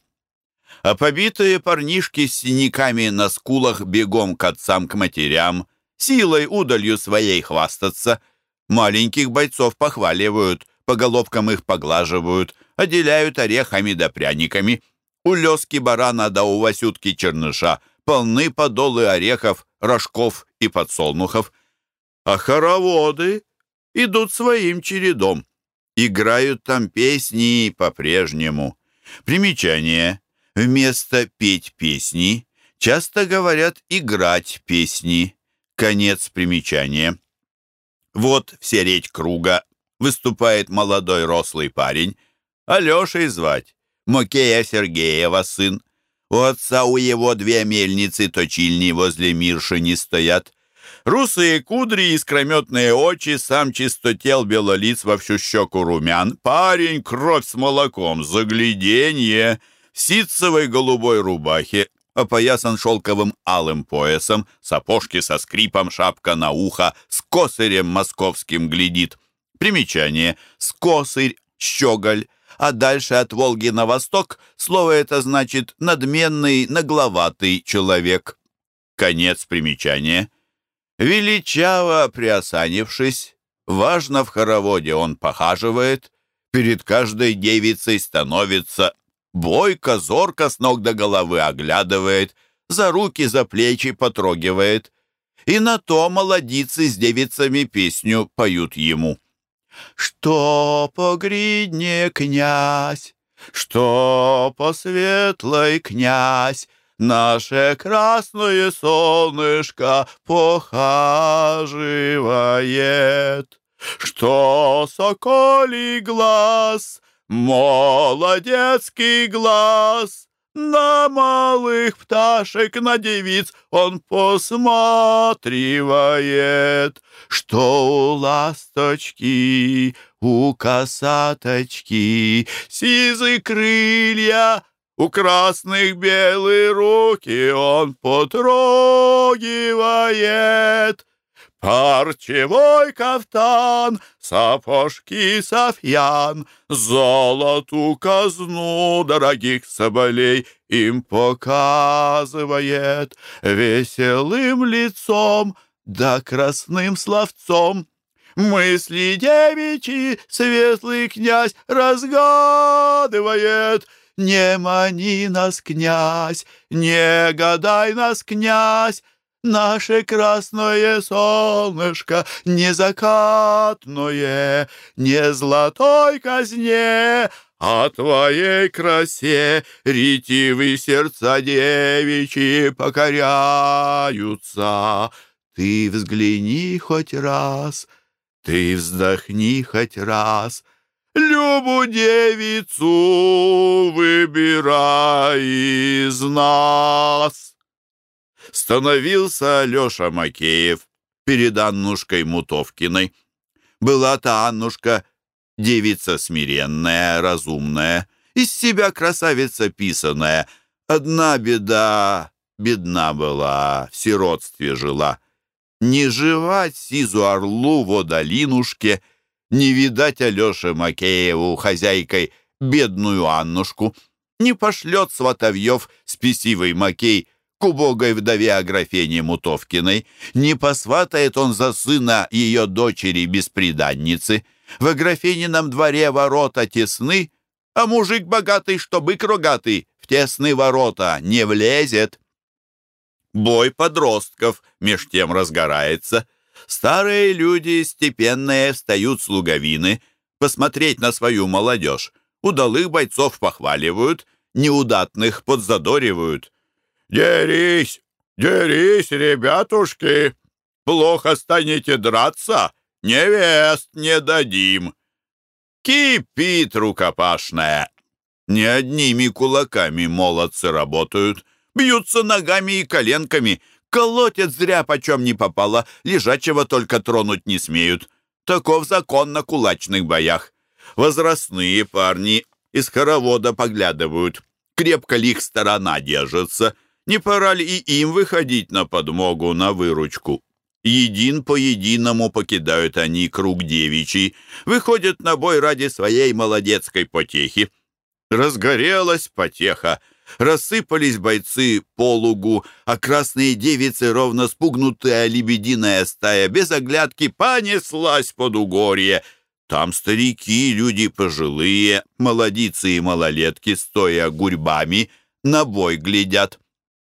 А побитые парнишки с синяками на скулах бегом к отцам, к матерям, силой удалью своей хвастаться — Маленьких бойцов похваливают, по головкам их поглаживают, отделяют орехами да пряниками. У Лёски барана да у Васютки черныша полны подолы орехов, рожков и подсолнухов. А хороводы идут своим чередом. Играют там песни по-прежнему. Примечание. Вместо «петь песни» часто говорят «играть песни». Конец примечания. Вот в середь круга выступает молодой рослый парень. Алешей звать. Макея Сергеева сын. У отца у его две мельницы точильни возле Миршини стоят. Русые кудри, искрометные очи, сам чистотел белолиц во всю щеку румян. Парень, кровь с молоком, загляденье. Ситцевой голубой рубахе, опоясан шелковым алым поясом, сапожки со скрипом, шапка на ухо, с косырем московским глядит. Примечание. Скосырь, щеголь. А дальше от Волги на восток слово это значит «надменный, нагловатый человек». Конец примечания. Величаво приосанившись, важно в хороводе он похаживает, перед каждой девицей становится, бойко, зорко с ног до головы оглядывает, за руки, за плечи потрогивает. И на то молодицы с девицами песню поют ему. «Что по гридне князь, что по светлой князь, Наше красное солнышко похаживает, Что соколий глаз, молодецкий глаз, На малых пташек, на девиц он посматривает, Что у ласточки, у косаточки Сизы крылья, у красных белые руки он потрогивает. Парчевой кафтан, сапожки софьян, Золоту казну дорогих соболей Им показывает веселым лицом Да красным словцом. Мысли девичьи светлый князь разгадывает — не мани нас, князь, не гадай нас, князь, Наше красное солнышко, не закатное, не золотой казне, а твоей красе ретивые сердца девичьи покоряются. Ты взгляни хоть раз, ты вздохни хоть раз, Любу девицу выбирай из нас. Становился Алеша Макеев перед Аннушкой Мутовкиной. Была-то Аннушка девица смиренная, разумная, из себя красавица писаная. Одна беда, бедна была, в сиротстве жила. Не жевать сизу орлу в долинушке — не видать Алёше Макееву хозяйкой бедную Аннушку. Не пошлет Сватовьев спесивый Макей к убогой вдове Аграфене Мутовкиной. Не посватает он за сына ее дочери-бесприданницы. В Аграфенином дворе ворота тесны, а мужик богатый, что бык рогатый, в тесные ворота не влезет. Бой подростков меж тем разгорается — Старые люди степенные встают с луговины посмотреть на свою молодежь. Удалых бойцов похваливают, неудатных подзадоривают. «Дерись, дерись, ребятушки! Плохо станете драться, невест не дадим!» Кипит рукопашная. Не одними кулаками молодцы работают, бьются ногами и коленками — Колотят зря почем не попало, лежачего только тронуть не смеют. Таков закон на кулачных боях. Возрастные парни из хоровода поглядывают. Крепко ли их сторона держится? Не пора ли и им выходить на подмогу, на выручку? Един по единому покидают они круг девичий, выходят на бой ради своей молодецкой потехи. Разгорелась потеха, Рассыпались бойцы по лугу, а красные девицы, ровно спугнутая лебединая стая, без оглядки понеслась под угорье. Там старики, люди пожилые, молодицы и малолетки, стоя гурьбами, на бой глядят.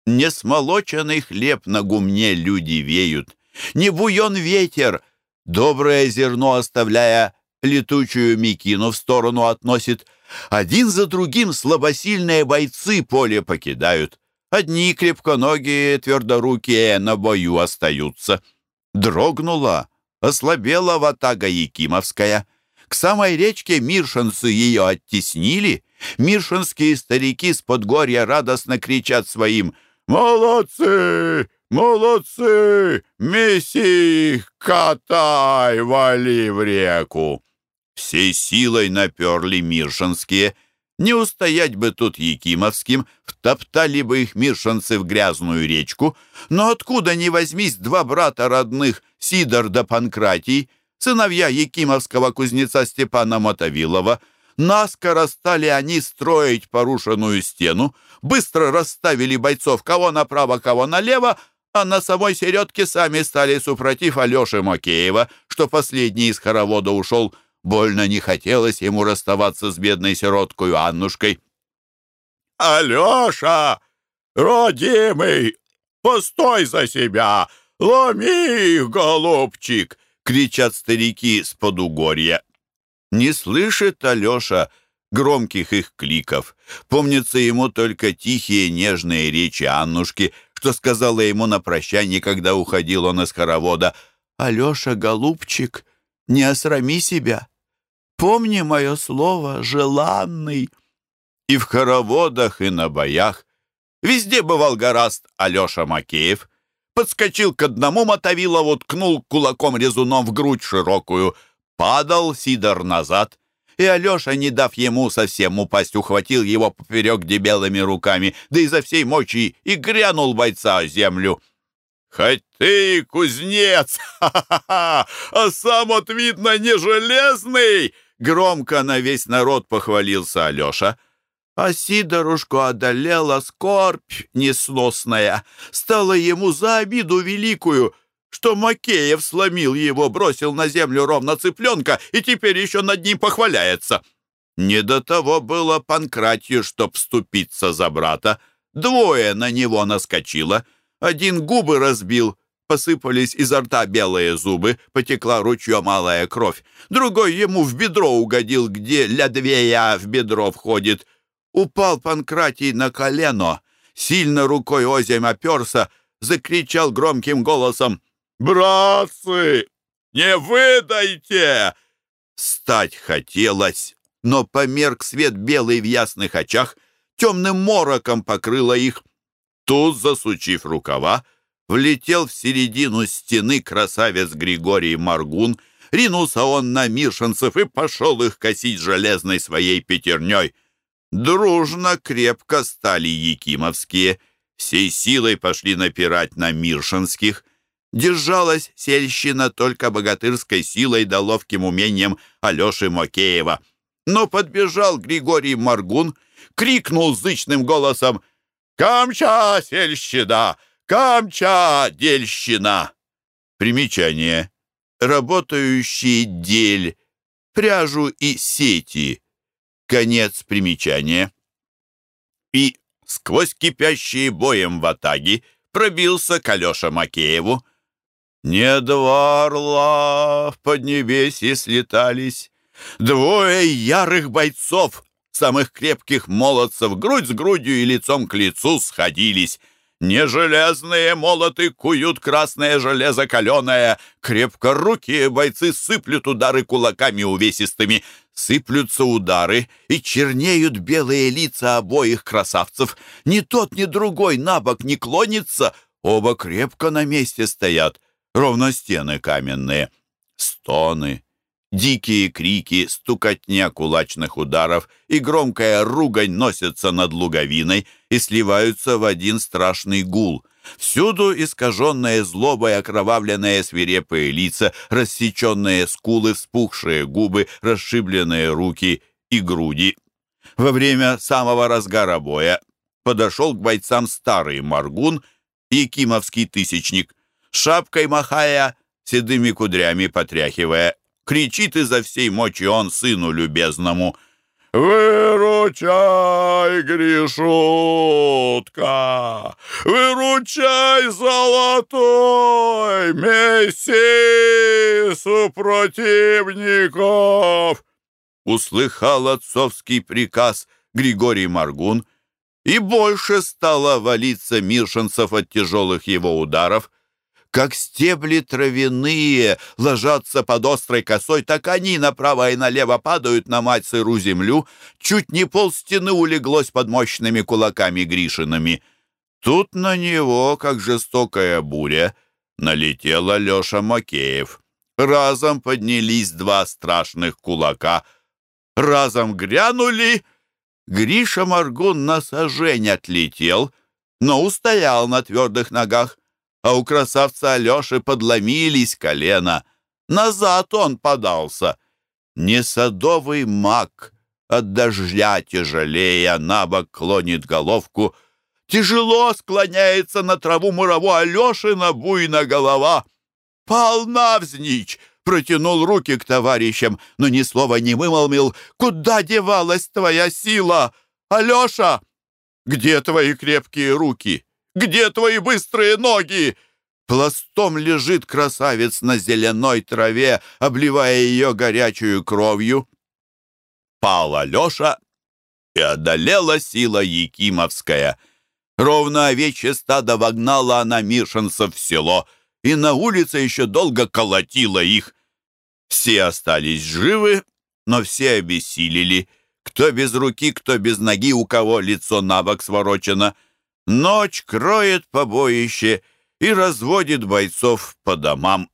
Не смолоченный хлеб на гумне люди веют, не буен ветер, доброе зерно оставляя, летучую мекину в сторону относит. Один за другим слабосильные бойцы поле покидают. Одни крепконогие, твердорукие на бою остаются. Дрогнула, ослабела ватага Якимовская. К самой речке Миршинцы ее оттеснили. Миршинские старики с подгорья радостно кричат своим «Молодцы! Молодцы! Месси их, катай, вали в реку!» Всей силой наперли Миршинские. Не устоять бы тут Якимовским, втоптали бы их миршинцы в грязную речку. Но откуда ни возьмись два брата родных, Сидор да Панкратий, сыновья Якимовского кузнеца Степана Мотовилова, Наскоро стали они строить порушенную стену, быстро расставили бойцов кого направо, кого налево, а на самой середке сами стали супротив Алеши Макеева, что последний из хоровода ушел Больно не хотелось ему расставаться с бедной сироткой Аннушкой. «Алеша, родимый, постой за себя! Ломи их, голубчик!» — кричат старики с подугорья. Не слышит Алеша громких их кликов. Помнится ему только тихие нежные речи Аннушки, что сказала ему на прощание, когда уходил он из хоровода. «Алеша, голубчик, не осрами себя!» Помни мое слово, желанный. И в хороводах, и на боях Везде бывал гораст Алеша Макеев. Подскочил к одному Мотовилову, ткнул кулаком резуном в грудь широкую. Падал Сидор назад. И Алеша, не дав ему совсем упасть, ухватил его поперек дебелыми руками, да изо всей мочи и грянул бойца о землю. «Хоть ты кузнец, [LAUGHS] а сам вот, видно, не железный!» Громко на весь народ похвалился Алеша. А Сидорушку одолела скорбь несносная. Стало ему за обиду великую, что Макеев сломил его, бросил на землю ровно цыпленка и теперь еще над ним похваляется. Не до того было Панкратью, чтоб вступиться за брата. Двое на него наскочило. Один губы разбил, Посыпались изо рта белые зубы, потекла ручьем малая кровь. Другой ему в бедро угодил, где лядвея в бедро входит. Упал Панкратий на колено, сильно рукой озимь оперся, закричал громким голосом «Братцы, не выдайте!» Стать хотелось, но померк свет белый в ясных очах, темным мороком покрыло их. Тут, засучив рукава, Влетел в середину стены красавец Григорий Маргун, ринулся он на миршинцев и пошел их косить железной своей пятерней. Дружно, крепко стали якимовские, всей силой пошли напирать на миршинских. Держалась сельщина только богатырской силой да ловким умением Алеши Макеева. Но подбежал Григорий Маргун, крикнул зычным голосом «Камча, сельщина! Камча, дельщина. Примечание. Работающий дель, пряжу и сети. Конец примечания. И сквозь кипящие боем ватаги пробился к Алёше Макееву. Не два орла в поднебесье слетались, двое ярых бойцов, самых крепких молодцев, грудь с грудью и лицом к лицу сходились — не железные молоты куют красное железо каленое, крепко руки бойцы сыплют удары кулаками увесистыми. Сыплются удары, и чернеют белые лица обоих красавцев. Ни тот, ни другой на бок не клонится, оба крепко на месте стоят, ровно стены каменные. Стоны, Дикие крики, стукотня кулачных ударов и громкая ругань носятся над луговиной и сливаются в один страшный гул. Всюду искаженные злобой окровавленные свирепые лица, рассеченные скулы, вспухшие губы, расшибленные руки и груди. Во время самого разгара боя подошел к бойцам старый Маргун, Якимовский тысячник, шапкой махая, седыми кудрями потряхивая. Кричит изо всей мочи он сыну любезному. «Выручай, Гришутка! Выручай, золотой! Месси супротивников!» Услыхал отцовский приказ Григорий Маргун, и больше стало валиться миршинцев от тяжелых его ударов. Как стебли травяные ложатся под острой косой, так они направо и налево падают на мать сыру землю. Чуть не пол стены улеглось под мощными кулаками Гришинами. Тут на него, как жестокая буря, налетел Алеша Макеев. Разом поднялись два страшных кулака. Разом грянули. Гриша Маргун на сажень отлетел, но устоял на твердых ногах а у красавца Алеши подломились колено. Назад он подался. Не садовый маг, от дождя тяжелее, на бок клонит головку. Тяжело склоняется на траву мураву Алешина буйна голова. Пал навзничь, протянул руки к товарищам, но ни слова не вымолвил. «Куда девалась твоя сила? Алеша, где твои крепкие руки?» Где твои быстрые ноги?» Пластом лежит красавец на зеленой траве, обливая ее горячую кровью. Пал Алеша, и одолела сила Якимовская. Ровно овечье стадо вогнала она миршинцев в село, и на улице еще долго колотила их. Все остались живы, но все обессилели. Кто без руки, кто без ноги, у кого лицо на бок сворочено — Ночь кроет побоище и разводит бойцов по домам.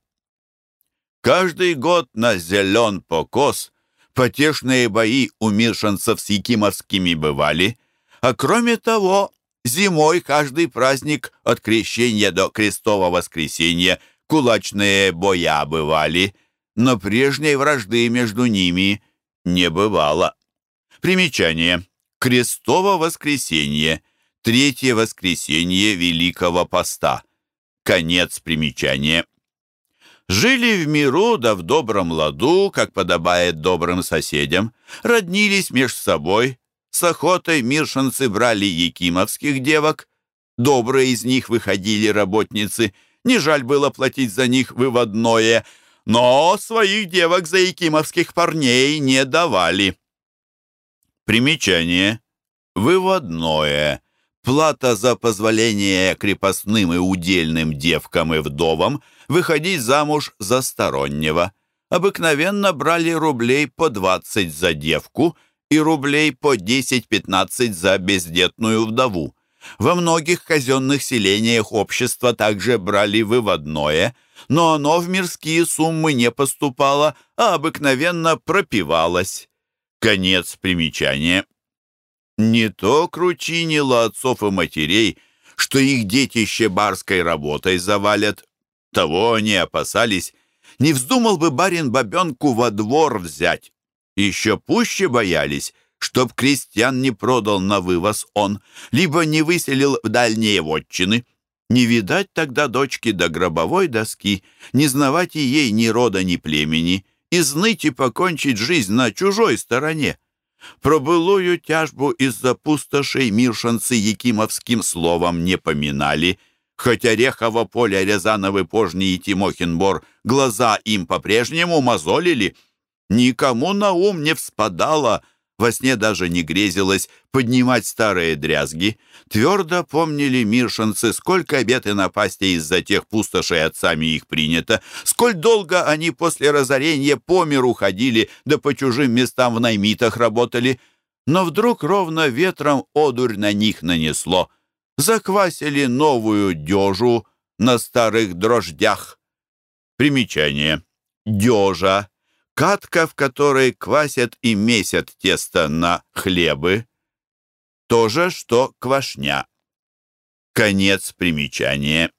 Каждый год на зелен покос потешные бои у миршанцев с якимовскими бывали, а кроме того, зимой каждый праздник от крещения до крестового воскресенья кулачные боя бывали, но прежней вражды между ними не бывало. Примечание. Крестово воскресенье – Третье воскресенье Великого Поста. Конец примечания. Жили в миру да в добром ладу, как подобает добрым соседям, роднились меж собой, с охотой миршинцы брали якимовских девок, добрые из них выходили работницы, не жаль было платить за них выводное, но своих девок за якимовских парней не давали. Примечание. Выводное. Плата за позволение крепостным и удельным девкам и вдовам выходить замуж за стороннего. Обыкновенно брали рублей по 20 за девку и рублей по 10-15 за бездетную вдову. Во многих казенных селениях общества также брали выводное, но оно в мирские суммы не поступало, а обыкновенно пропивалось. Конец примечания. Не то кручинило отцов и матерей, что их детище барской работой завалят. Того они опасались. Не вздумал бы барин бабенку во двор взять. Еще пуще боялись, чтоб крестьян не продал на вывоз он, либо не выселил в дальние вотчины. Не видать тогда дочки до гробовой доски, не знавать и ей ни рода, ни племени, и зныть и покончить жизнь на чужой стороне. Про былую тяжбу из-за пустошей миршанцы якимовским словом не поминали, хоть Орехово поле, Рязановы пожни и Тимохин бор глаза им по-прежнему мозолили. Никому на ум не вспадало, во сне даже не грезилось поднимать старые дрязги. Твердо помнили миршинцы, сколько обет и напасти из-за тех пустошей отцами их принято, сколь долго они после разорения по миру ходили, да по чужим местам в наймитах работали. Но вдруг ровно ветром одурь на них нанесло. Заквасили новую дежу на старых дрождях. Примечание. Дежа Катка, в которой квасят и месят тесто на хлебы. То же, что квашня. Конец примечания.